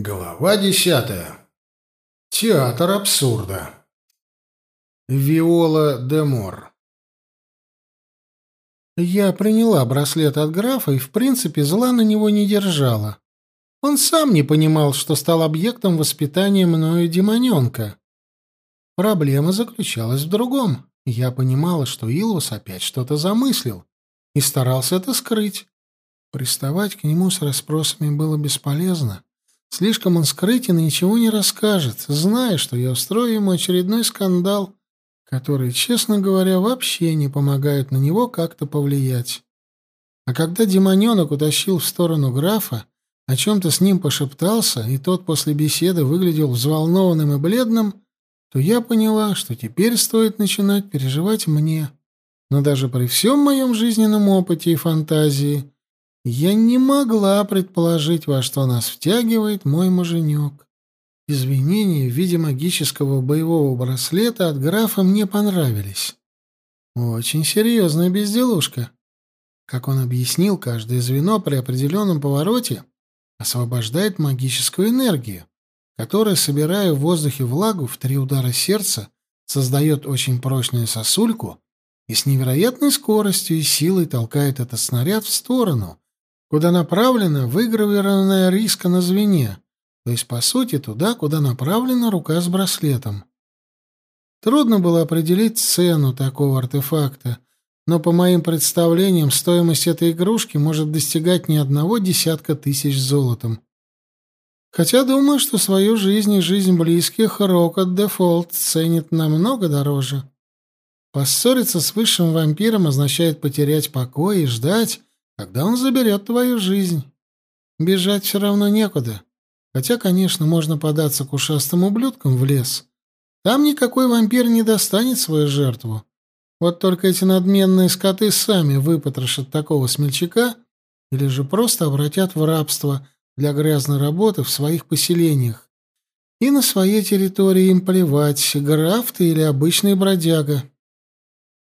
Глава десятая. Театр абсурда. Виола де Мор. Я приняла браслет от графа и, в принципе, зла на него не держала. Он сам не понимал, что стал объектом воспитания мною демоненка. Проблема заключалась в другом. Я понимала, что Илвус опять что-то замыслил и старался это скрыть. Приставать к нему с расспросами было бесполезно. Слишком он скрытен и ничего не расскажет, зная, что я устрою ему очередной скандал, который, честно говоря, вообще не помогает на него как-то повлиять. А когда демоненок утащил в сторону графа, о чем-то с ним пошептался, и тот после беседы выглядел взволнованным и бледным, то я поняла, что теперь стоит начинать переживать мне. Но даже при всем моем жизненном опыте и фантазии я не могла предположить, во что нас втягивает мой муженек. Извинения в виде магического боевого браслета от графа мне понравились. Очень серьезная безделушка. Как он объяснил, каждое звено при определенном повороте освобождает магическую энергию, которая, собирая в воздухе влагу в три удара сердца, создает очень прочную сосульку и с невероятной скоростью и силой толкает этот снаряд в сторону, куда направлена выгравированная риска на звене, то есть, по сути, туда, куда направлена рука с браслетом. Трудно было определить цену такого артефакта, но по моим представлениям стоимость этой игрушки может достигать не одного десятка тысяч золотом. Хотя думаю, что свою жизнь и жизнь близких Рокот Дефолт ценит намного дороже. Поссориться с высшим вампиром означает потерять покой и ждать, когда он заберет твою жизнь. Бежать все равно некуда. Хотя, конечно, можно податься к ушастым ублюдкам в лес. Там никакой вампир не достанет свою жертву. Вот только эти надменные скоты сами выпотрошат такого смельчака или же просто обратят в рабство для грязной работы в своих поселениях. И на своей территории им плевать, граф ты или обычный бродяга.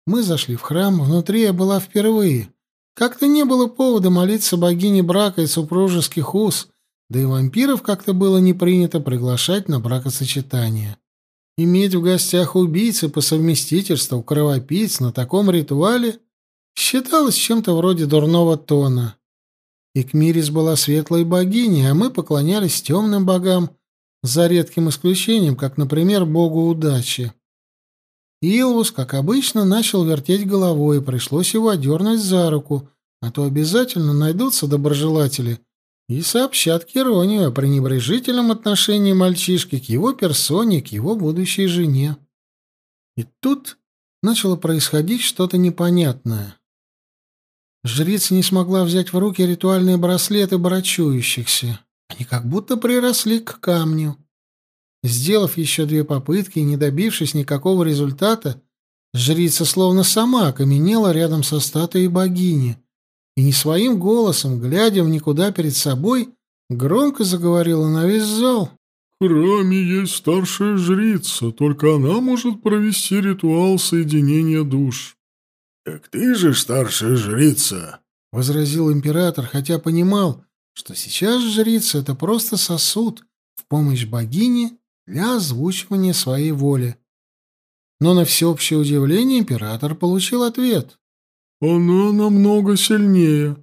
Мы зашли в храм, внутри я была впервые — как-то не было повода молиться богине брака и супружеских уз, да и вампиров как-то было не принято приглашать на бракосочетание. Иметь в гостях убийцы по совместительству кровопийц на таком ритуале считалось чем-то вроде дурного тона. Икмирис была светлой богиней, а мы поклонялись темным богам, за редким исключением, как, например, богу удачи. Илвус, как обычно, начал вертеть головой, и пришлось его одернуть за руку, а то обязательно найдутся доброжелатели и сообщат Керонию о пренебрежительном отношении мальчишки к его персоне, к его будущей жене. И тут начало происходить что-то непонятное. Жрица не смогла взять в руки ритуальные браслеты брачующихся. Они как будто приросли к камню. Сделав еще две попытки и не добившись никакого результата, жрица словно сама окаменела рядом со статуей богини и не своим голосом, глядя в никуда перед собой, громко заговорила на весь зал. «В храме есть старшая жрица, только она может провести ритуал соединения душ». «Так ты же старшая жрица», — возразил император, хотя понимал, что сейчас жрица — это просто сосуд в помощь богине для озвучивания своей воли. Но на всеобщее удивление император получил ответ. «Она намного сильнее».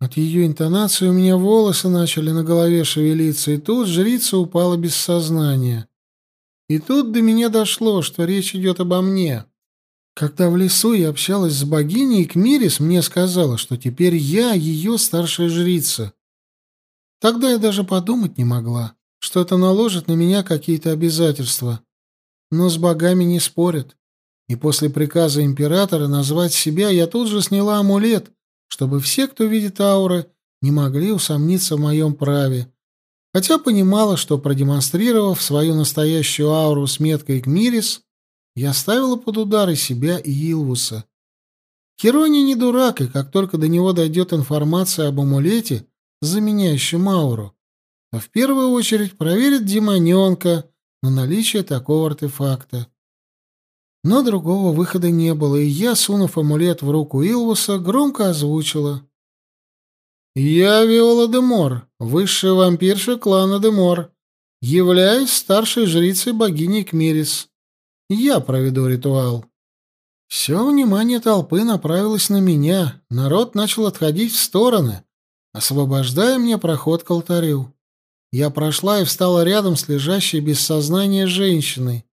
От ее интонации у меня волосы начали на голове шевелиться, и тут жрица упала без сознания. И тут до меня дошло, что речь идет обо мне. Когда в лесу я общалась с богиней, Кмирис мне сказала, что теперь я ее старшая жрица. Тогда я даже подумать не могла что это наложит на меня какие-то обязательства. Но с богами не спорят. И после приказа императора назвать себя я тут же сняла амулет, чтобы все, кто видит ауры, не могли усомниться в моем праве. Хотя понимала, что, продемонстрировав свою настоящую ауру с меткой Кмирис, я ставила под удар и себя, и Илвуса. Херони не дурак, и как только до него дойдет информация об амулете, заменяющем ауру, а в первую очередь проверит демоненка на наличие такого артефакта. Но другого выхода не было, и я, сунув амулет в руку Илвуса, громко озвучила. Я Виола де Мор, высшая вампирша клана де Мор. Являюсь старшей жрицей богини Кмирис. Я проведу ритуал. Все внимание толпы направилось на меня. Народ начал отходить в стороны, освобождая мне проход к алтарю. Я прошла и встала рядом с лежащей без сознания женщиной.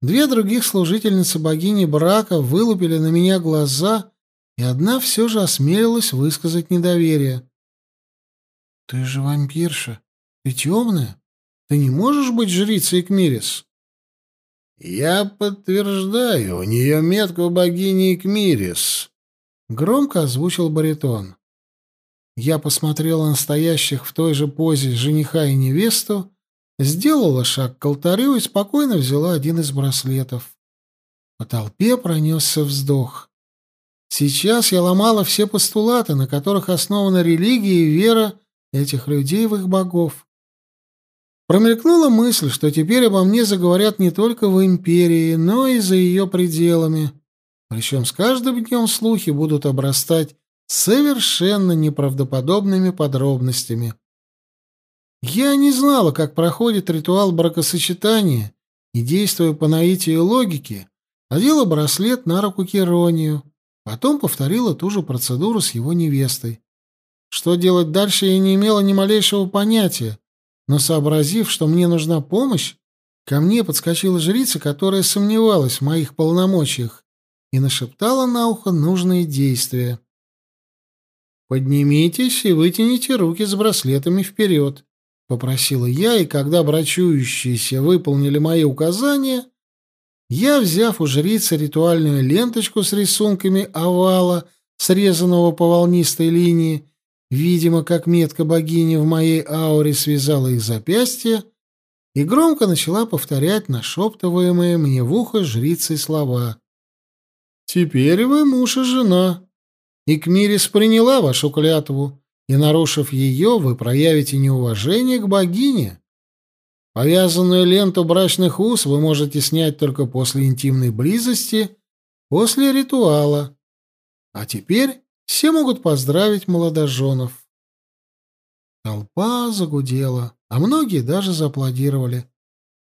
Две других служительницы богини брака вылупили на меня глаза, и одна все же осмелилась высказать недоверие. «Ты же вампирша. Ты темная. Ты не можешь быть жрицей Кмирис?» «Я подтверждаю, у нее метку богини Кмирис», — громко озвучил баритон. Я посмотрела на стоящих в той же позе жениха и невесту, сделала шаг к алтарю и спокойно взяла один из браслетов. По толпе пронесся вздох. Сейчас я ломала все постулаты, на которых основана религия и вера этих людей в их богов. Промелькнула мысль, что теперь обо мне заговорят не только в империи, но и за ее пределами. Причем с каждым днем слухи будут обрастать совершенно неправдоподобными подробностями. Я не знала, как проходит ритуал бракосочетания, и, действуя по наитию логики, одела браслет на руку Керонию, потом повторила ту же процедуру с его невестой. Что делать дальше, я не имела ни малейшего понятия, но, сообразив, что мне нужна помощь, ко мне подскочила жрица, которая сомневалась в моих полномочиях, и нашептала на ухо нужные действия. «Поднимитесь и вытяните руки с браслетами вперед», — попросила я, и когда брачующиеся выполнили мои указания, я, взяв у жрицы ритуальную ленточку с рисунками овала, срезанного по волнистой линии, видимо, как метка богини в моей ауре связала их запястья, и громко начала повторять нашептываемые мне в ухо жрицей слова. «Теперь вы муж и жена, и Кмирис приняла вашу клятву, и, нарушив ее, вы проявите неуважение к богине. Повязанную ленту брачных уз вы можете снять только после интимной близости, после ритуала. А теперь все могут поздравить молодоженов. Толпа загудела, а многие даже зааплодировали.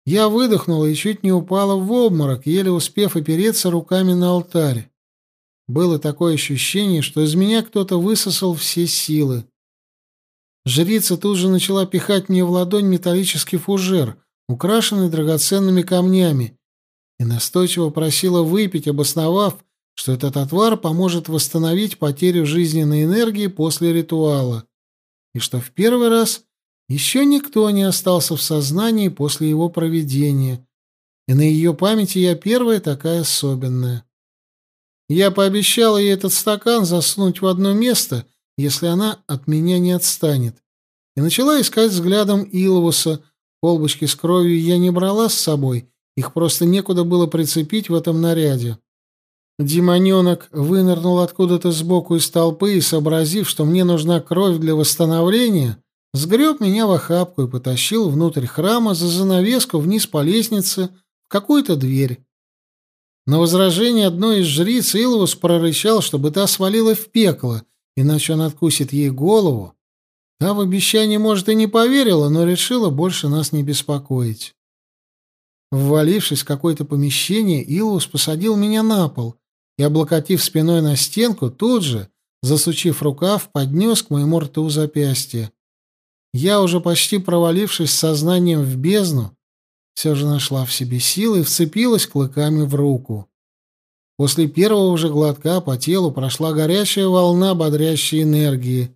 Я выдохнула и чуть не упала в обморок, еле успев опереться руками на алтарь. Было такое ощущение, что из меня кто-то высосал все силы. Жрица тут же начала пихать мне в ладонь металлический фужер, украшенный драгоценными камнями, и настойчиво просила выпить, обосновав, что этот отвар поможет восстановить потерю жизненной энергии после ритуала, и что в первый раз еще никто не остался в сознании после его проведения, и на ее памяти я первая такая особенная. Я пообещала ей этот стакан засунуть в одно место, если она от меня не отстанет, и начала искать взглядом Иловуса. Колбочки с кровью я не брала с собой, их просто некуда было прицепить в этом наряде. Демоненок вынырнул откуда-то сбоку из толпы и, сообразив, что мне нужна кровь для восстановления, сгреб меня в охапку и потащил внутрь храма за занавеску вниз по лестнице в какую-то дверь. На возражение одной из жриц Иловус прорычал, чтобы та свалила в пекло, иначе он откусит ей голову. Та в обещание, может, и не поверила, но решила больше нас не беспокоить. Ввалившись в какое-то помещение, Илвус посадил меня на пол и, облокотив спиной на стенку, тут же, засучив рукав, поднес к моему рту запястье. Я, уже почти провалившись сознанием в бездну, все же нашла в себе силы и вцепилась клыками в руку. После первого же глотка по телу прошла горячая волна бодрящей энергии.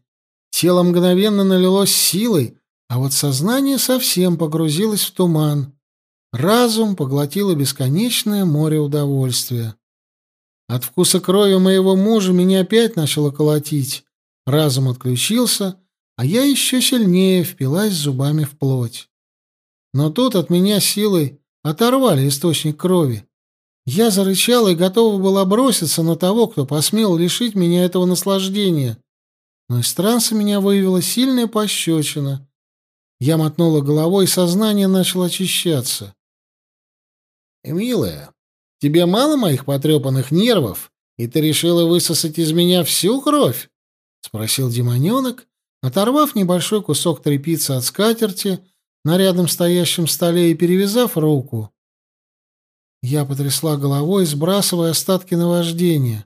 Тело мгновенно налилось силой, а вот сознание совсем погрузилось в туман. Разум поглотило бесконечное море удовольствия. От вкуса крови моего мужа меня опять начало колотить. Разум отключился, а я еще сильнее впилась зубами в плоть. Но тут от меня силой оторвали источник крови. Я зарычала и готова была броситься на того, кто посмел лишить меня этого наслаждения. Но из транса меня вывела сильная пощечина. Я мотнула головой, и сознание начало очищаться. «Милая, тебе мало моих потрепанных нервов, и ты решила высосать из меня всю кровь?» — спросил демоненок, оторвав небольшой кусок тряпицы от скатерти на рядом стоящем столе и перевязав руку. Я потрясла головой, сбрасывая остатки наваждения.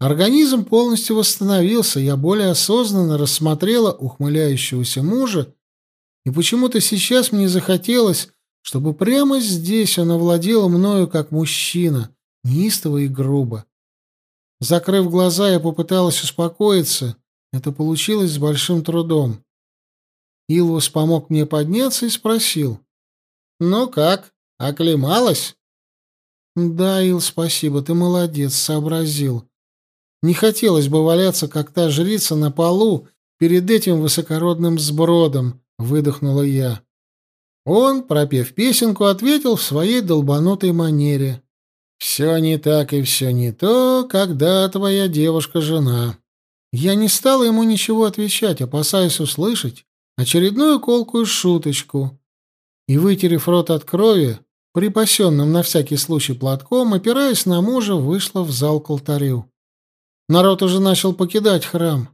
Организм полностью восстановился, я более осознанно рассмотрела ухмыляющегося мужа, и почему-то сейчас мне захотелось, чтобы прямо здесь он овладел мною как мужчина, неистово и грубо. Закрыв глаза, я попыталась успокоиться. Это получилось с большим трудом. Илвус помог мне подняться и спросил. «Ну как, оклемалась?» «Да, Ил, спасибо, ты молодец, сообразил. Не хотелось бы валяться, как та жрица, на полу перед этим высокородным сбродом», — выдохнула я. Он, пропев песенку, ответил в своей долбанутой манере. «Все не так и все не то, когда твоя девушка жена». Я не стала ему ничего отвечать, опасаясь услышать очередную колкую шуточку. И, вытерев рот от крови, припасенным на всякий случай платком, опираясь на мужа, вышла в зал к алтарю. Народ уже начал покидать храм.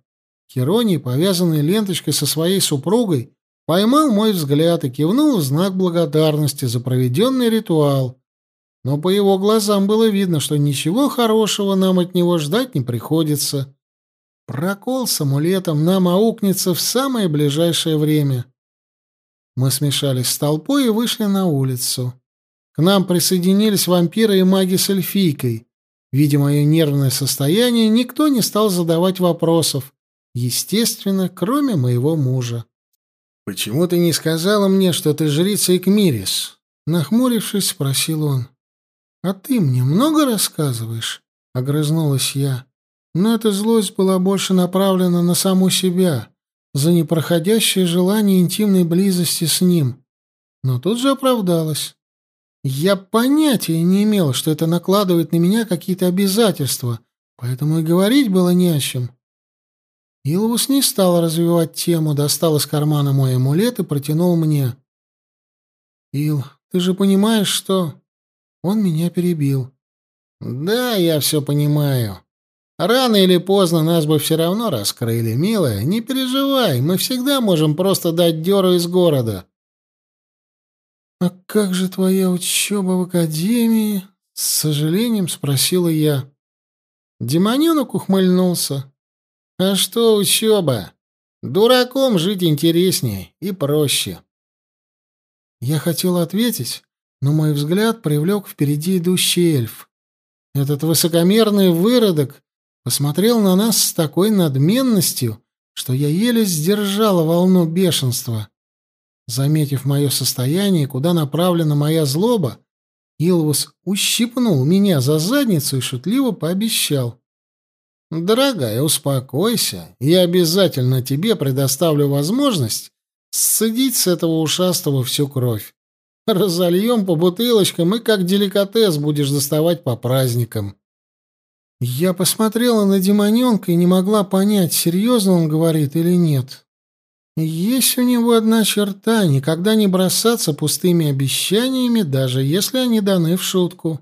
Хероний, повязанный ленточкой со своей супругой, поймал мой взгляд и кивнул в знак благодарности за проведенный ритуал, но по его глазам было видно, что ничего хорошего нам от него ждать не приходится. Прокол с амулетом нам аукнется в самое ближайшее время. Мы смешались с толпой и вышли на улицу. К нам присоединились вампиры и маги с эльфийкой. Видя мое нервное состояние, никто не стал задавать вопросов. Естественно, кроме моего мужа. «Почему ты не сказала мне, что ты жрица Экмирис?» Нахмурившись, спросил он. «А ты мне много рассказываешь?» — огрызнулась я. Но эта злость была больше направлена на саму себя, за непроходящее желание интимной близости с ним. Но тут же оправдалась. Я понятия не имела, что это накладывает на меня какие-то обязательства, поэтому и говорить было не о чем. Илвус не стал развивать тему, достал из кармана мой амулет и протянул мне. «Ил, ты же понимаешь, что...» Он меня перебил. «Да, я все понимаю. Рано или поздно нас бы все равно раскрыли, милая. Не переживай, мы всегда можем просто дать дёру из города». «А как же твоя учеба в академии?» — с сожалением спросила я. Демоненок ухмыльнулся. «А что учеба? Дураком жить интереснее и проще». Я хотел ответить, но мой взгляд привлек впереди идущий эльф. Этот высокомерный выродок посмотрел на нас с такой надменностью, что я еле сдержала волну бешенства. Заметив мое состояние, куда направлена моя злоба, Илвус ущипнул меня за задницу и шутливо пообещал. «Дорогая, успокойся, я обязательно тебе предоставлю возможность сцедить с этого ушастого всю кровь. Разольем по бутылочкам и как деликатес будешь доставать по праздникам. Я посмотрела на демоненка и не могла понять, серьезно он говорит или нет. Есть у него одна черта — никогда не бросаться пустыми обещаниями, даже если они даны в шутку.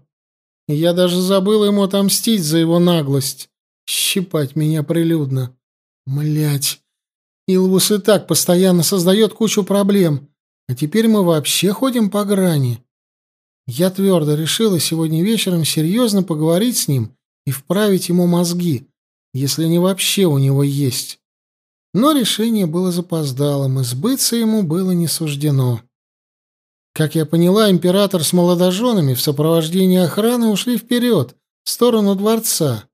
Я даже забыла ему отомстить за его наглость. Щипать меня прилюдно. Млять. Илвус и так постоянно создает кучу проблем. А теперь мы вообще ходим по грани. Я твердо решила сегодня вечером серьезно поговорить с ним и вправить ему мозги, если они вообще у него есть. Но решение было запоздалым, и сбыться ему было не суждено. Как я поняла, император с молодоженами в сопровождении охраны ушли вперед, в сторону дворца.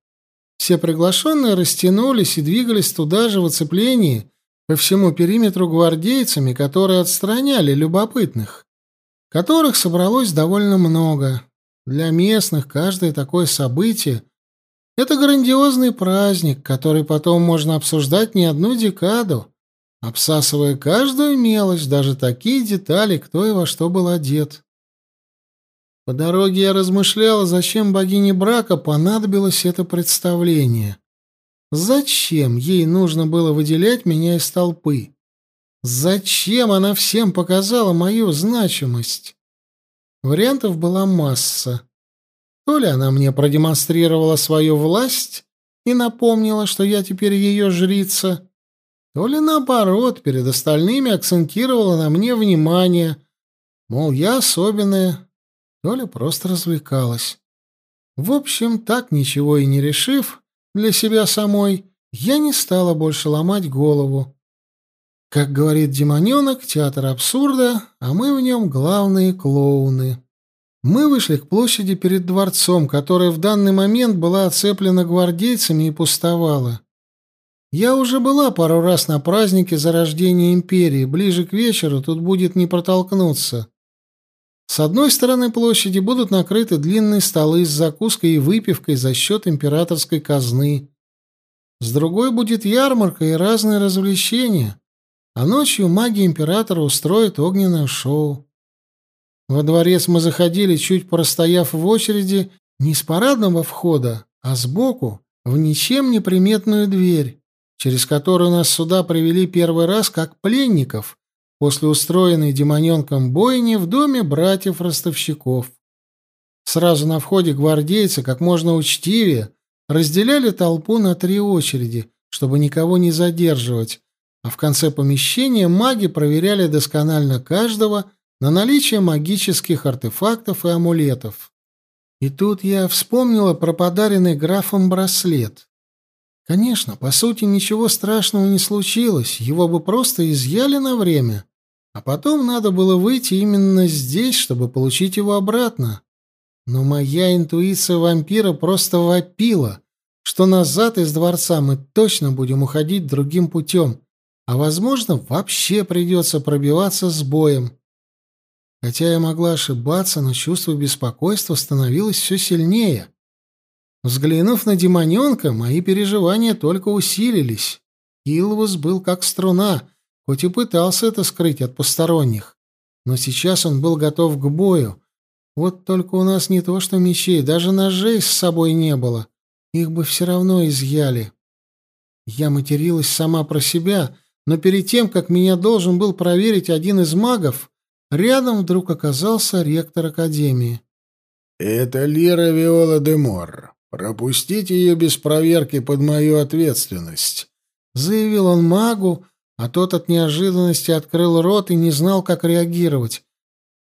Все приглашенные растянулись и двигались туда же в оцеплении, по всему периметру гвардейцами, которые отстраняли любопытных, которых собралось довольно много. Для местных каждое такое событие — это грандиозный праздник, который потом можно обсуждать не одну декаду, обсасывая каждую мелочь, даже такие детали, кто и во что был одет. По дороге я размышляла, зачем богине брака понадобилось это представление. Зачем ей нужно было выделять меня из толпы? Зачем она всем показала мою значимость? Вариантов была масса. То ли она мне продемонстрировала свою власть, и напомнила, что я теперь ее жрица, то ли наоборот, перед остальными акцентировала на мне внимание, мол, я особенная, то ли просто развлекалась. В общем, так ничего и не решив для себя самой, я не стала больше ломать голову. Как говорит демоненок, театр абсурда, а мы в нем главные клоуны. Мы вышли к площади перед дворцом, которая в данный момент была оцеплена гвардейцами и пустовала. Я уже была пару раз на празднике зарождения империи, ближе к вечеру тут будет не протолкнуться. С одной стороны площади будут накрыты длинные столы с закуской и выпивкой за счет императорской казны. С другой будет ярмарка и разные развлечения, а ночью маги императора устроят огненное шоу. Во дворец мы заходили, чуть простояв в очереди, не с парадного входа, а сбоку, в ничем не приметную дверь, через которую нас сюда привели первый раз как пленников, после устроенной демоненком бойни в доме братьев-ростовщиков. Сразу на входе гвардейцы, как можно учтивее, разделяли толпу на три очереди, чтобы никого не задерживать, а в конце помещения маги проверяли досконально каждого на наличие магических артефактов и амулетов. И тут я вспомнила про подаренный графом браслет. Конечно, по сути, ничего страшного не случилось, его бы просто изъяли на время, а потом надо было выйти именно здесь, чтобы получить его обратно. Но моя интуиция вампира просто вопила, что назад из дворца мы точно будем уходить другим путем, а, возможно, вообще придется пробиваться с боем. Хотя я могла ошибаться, но чувство беспокойства становилось все сильнее. Взглянув на демоненка, мои переживания только усилились. Илвус был как струна, хоть и пытался это скрыть от посторонних. Но сейчас он был готов к бою. Вот только у нас не то что мечей, даже ножей с собой не было. Их бы все равно изъяли. Я материлась сама про себя, но перед тем, как меня должен был проверить один из магов, рядом вдруг оказался ректор Академии. «Это Лира Виола де Мор. «Пропустите ее без проверки под мою ответственность», — заявил он магу, а тот от неожиданности открыл рот и не знал, как реагировать.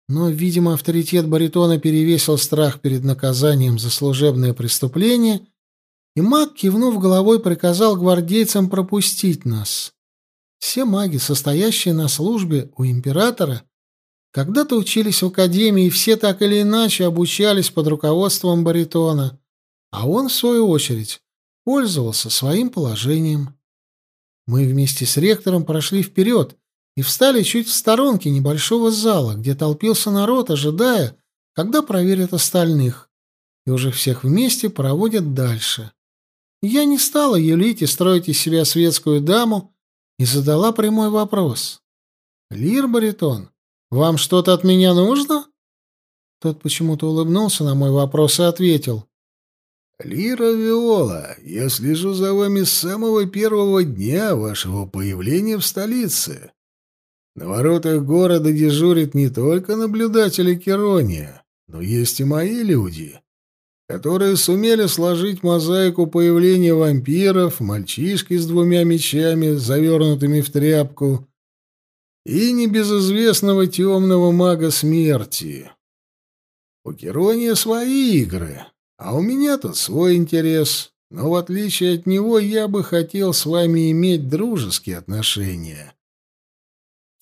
Но, видимо, авторитет баритона перевесил страх перед наказанием за служебное преступление, и маг, кивнув головой, приказал гвардейцам пропустить нас. Все маги, состоящие на службе у императора, когда-то учились в академии, все так или иначе обучались под руководством баритона — а он, в свою очередь, пользовался своим положением. Мы вместе с ректором прошли вперед и встали чуть в сторонке небольшого зала, где толпился народ, ожидая, когда проверят остальных, и уже всех вместе проводят дальше. Я не стала юлить и строить из себя светскую даму и задала прямой вопрос. «Лир, баритон, вам что-то от меня нужно?» Тот почему-то улыбнулся на мой вопрос и ответил. «Лира Виола, я слежу за вами с самого первого дня вашего появления в столице. На воротах города дежурят не только наблюдатели Керония, но есть и мои люди, которые сумели сложить мозаику появления вампиров, мальчишки с двумя мечами, завернутыми в тряпку, и небезызвестного темного мага смерти. У Керония свои игры, а у меня тут свой интерес, но в отличие от него я бы хотел с вами иметь дружеские отношения.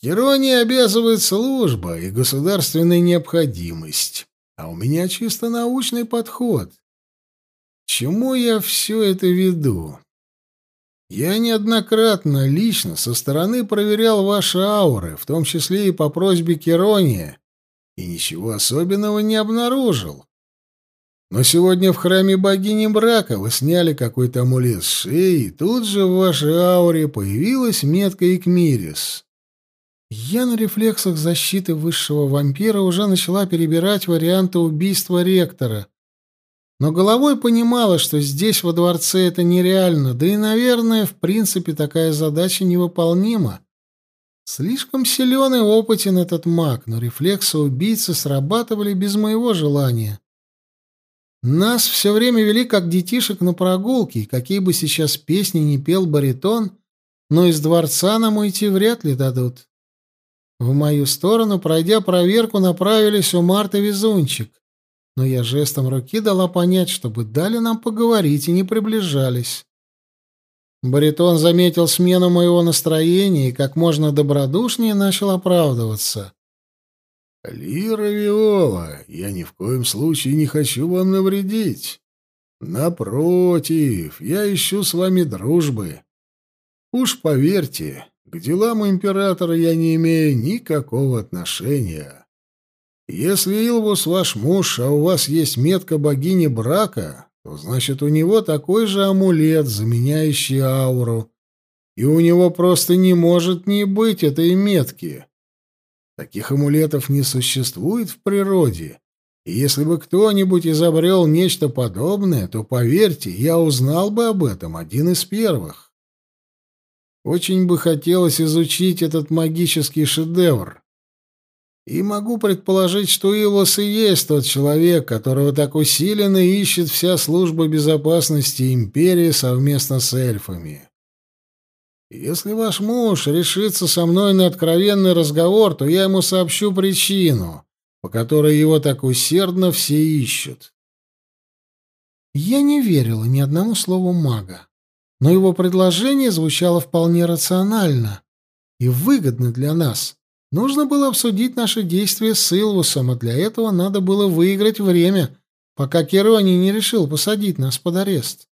Ирония обязывает служба и государственная необходимость, а у меня чисто научный подход. чему я все это веду? Я неоднократно лично со стороны проверял ваши ауры, в том числе и по просьбе Керония, и ничего особенного не обнаружил. Но сегодня в храме богини брака вы сняли какой-то амулет с шеи, и тут же в вашей ауре появилась метка Икмирис. Я на рефлексах защиты высшего вампира уже начала перебирать варианты убийства ректора. Но головой понимала, что здесь, во дворце, это нереально, да и, наверное, в принципе, такая задача невыполнима. Слишком силен и опытен этот маг, но рефлексы убийцы срабатывали без моего желания. Нас все время вели как детишек на прогулки, и какие бы сейчас песни не пел баритон, но из дворца нам уйти вряд ли дадут. В мою сторону, пройдя проверку, направились Умарт и Везунчик, но я жестом руки дала понять, чтобы дали нам поговорить и не приближались. Баритон заметил смену моего настроения и как можно добродушнее начал оправдываться. «Лира Виола, я ни в коем случае не хочу вам навредить. Напротив, я ищу с вами дружбы. Уж поверьте, к делам императора я не имею никакого отношения. Если Илвус ваш муж, а у вас есть метка богини брака, то значит у него такой же амулет, заменяющий ауру, и у него просто не может не быть этой метки». Таких амулетов не существует в природе. И если бы кто-нибудь изобрел нечто подобное, то, поверьте, я узнал бы об этом один из первых. Очень бы хотелось изучить этот магический шедевр. И могу предположить, что Илос и есть тот человек, которого так усиленно ищет вся служба безопасности империи совместно с эльфами. Если ваш муж решится со мной на откровенный разговор, то я ему сообщу причину, по которой его так усердно все ищут. Я не верила ни одному слову мага, но его предложение звучало вполне рационально и выгодно для нас. Нужно было обсудить наши действия с Илвусом, а для этого надо было выиграть время, пока Керони не решил посадить нас под арест.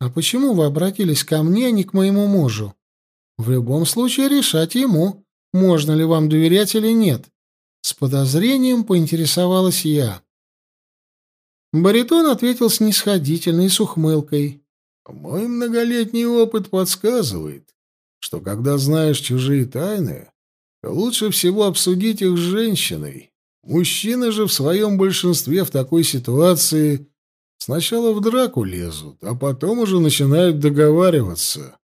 А почему вы обратились ко мне, а не к моему мужу? В любом случае решать ему, можно ли вам доверять или нет. С подозрением поинтересовалась я. Баритон ответил снисходительно и с ухмылкой. «Мой многолетний опыт подсказывает, что когда знаешь чужие тайны, лучше всего обсудить их с женщиной. Мужчины же в своем большинстве в такой ситуации Сначала в драку лезут, а потом уже начинают договариваться.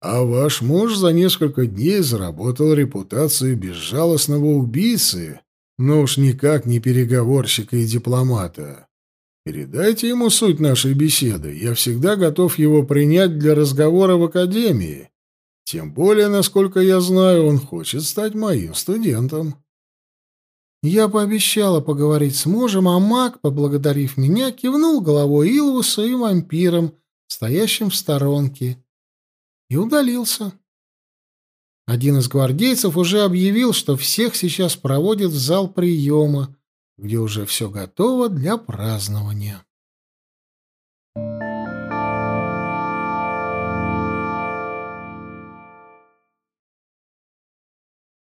А ваш муж за несколько дней заработал репутацию безжалостного убийцы, но уж никак не переговорщика и дипломата. Передайте ему суть нашей беседы. Я всегда готов его принять для разговора в академии. Тем более, насколько я знаю, он хочет стать моим студентом. Я пообещала поговорить с мужем, а маг, поблагодарив меня, кивнул головой Илвусу и вампирам, стоящим в сторонке, и удалился. Один из гвардейцев уже объявил, что всех сейчас проводят в зал приема, где уже все готово для празднования. Thank you.